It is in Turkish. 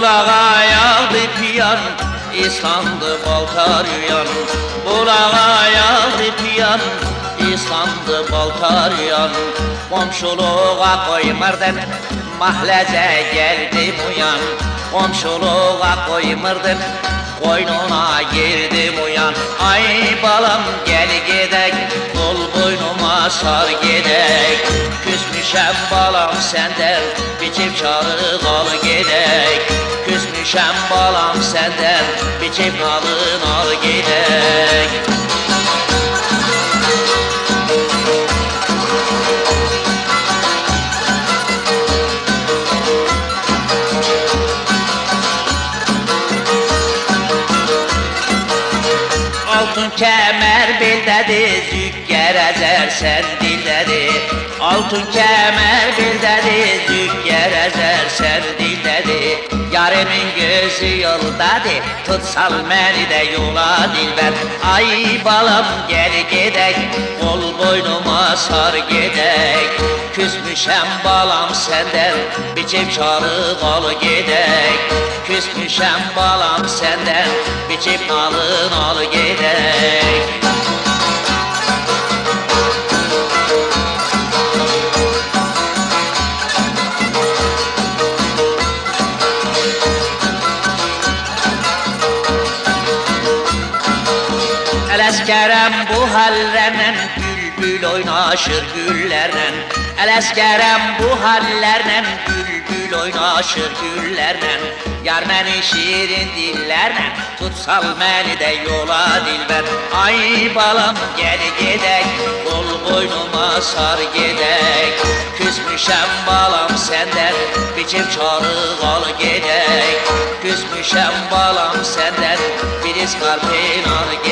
Bulağa yağdı piyan İslandı baltar yan. Bulağa yağdı piyan İslandı baltar yan. Komşuluğa koymurdun Mahlece geldim uyan Komşuluğa koymurdun Koynuna girdim uyan Ay balam gel gidek Kol boynuma sar gidek Küsmüşəm balam səndən Biçib çarı qalı gedək Küsmüşəm balam səndən Biçib qalın al gedək Altın kemer beldedir, zük gerezer sen dildedir. Altın kemer beldedir, zük gerezer sen dildedir. Yarımın gözü yoldadır, tutsal beni de yola dilber. Ay balam gel gidek, kol boynuma sar gidek. Küsmüşem balam senden, biçim çarı al gidek. Küsmüşem balam senden, biçim alın al gidek. Eleskerem bu hallerle bülbül oynaşır güllerle. Eleskerem bu hallerle bülbül oynaşır güllerle. Yar beni şirin dillerle tutsal beni de yola dilber Ay balam gel gidek kol boynuma sar gidek. Küsmüşem balam senden biçim çarı al gidek. Küsmüşem balam senden bir iskarpin al gidek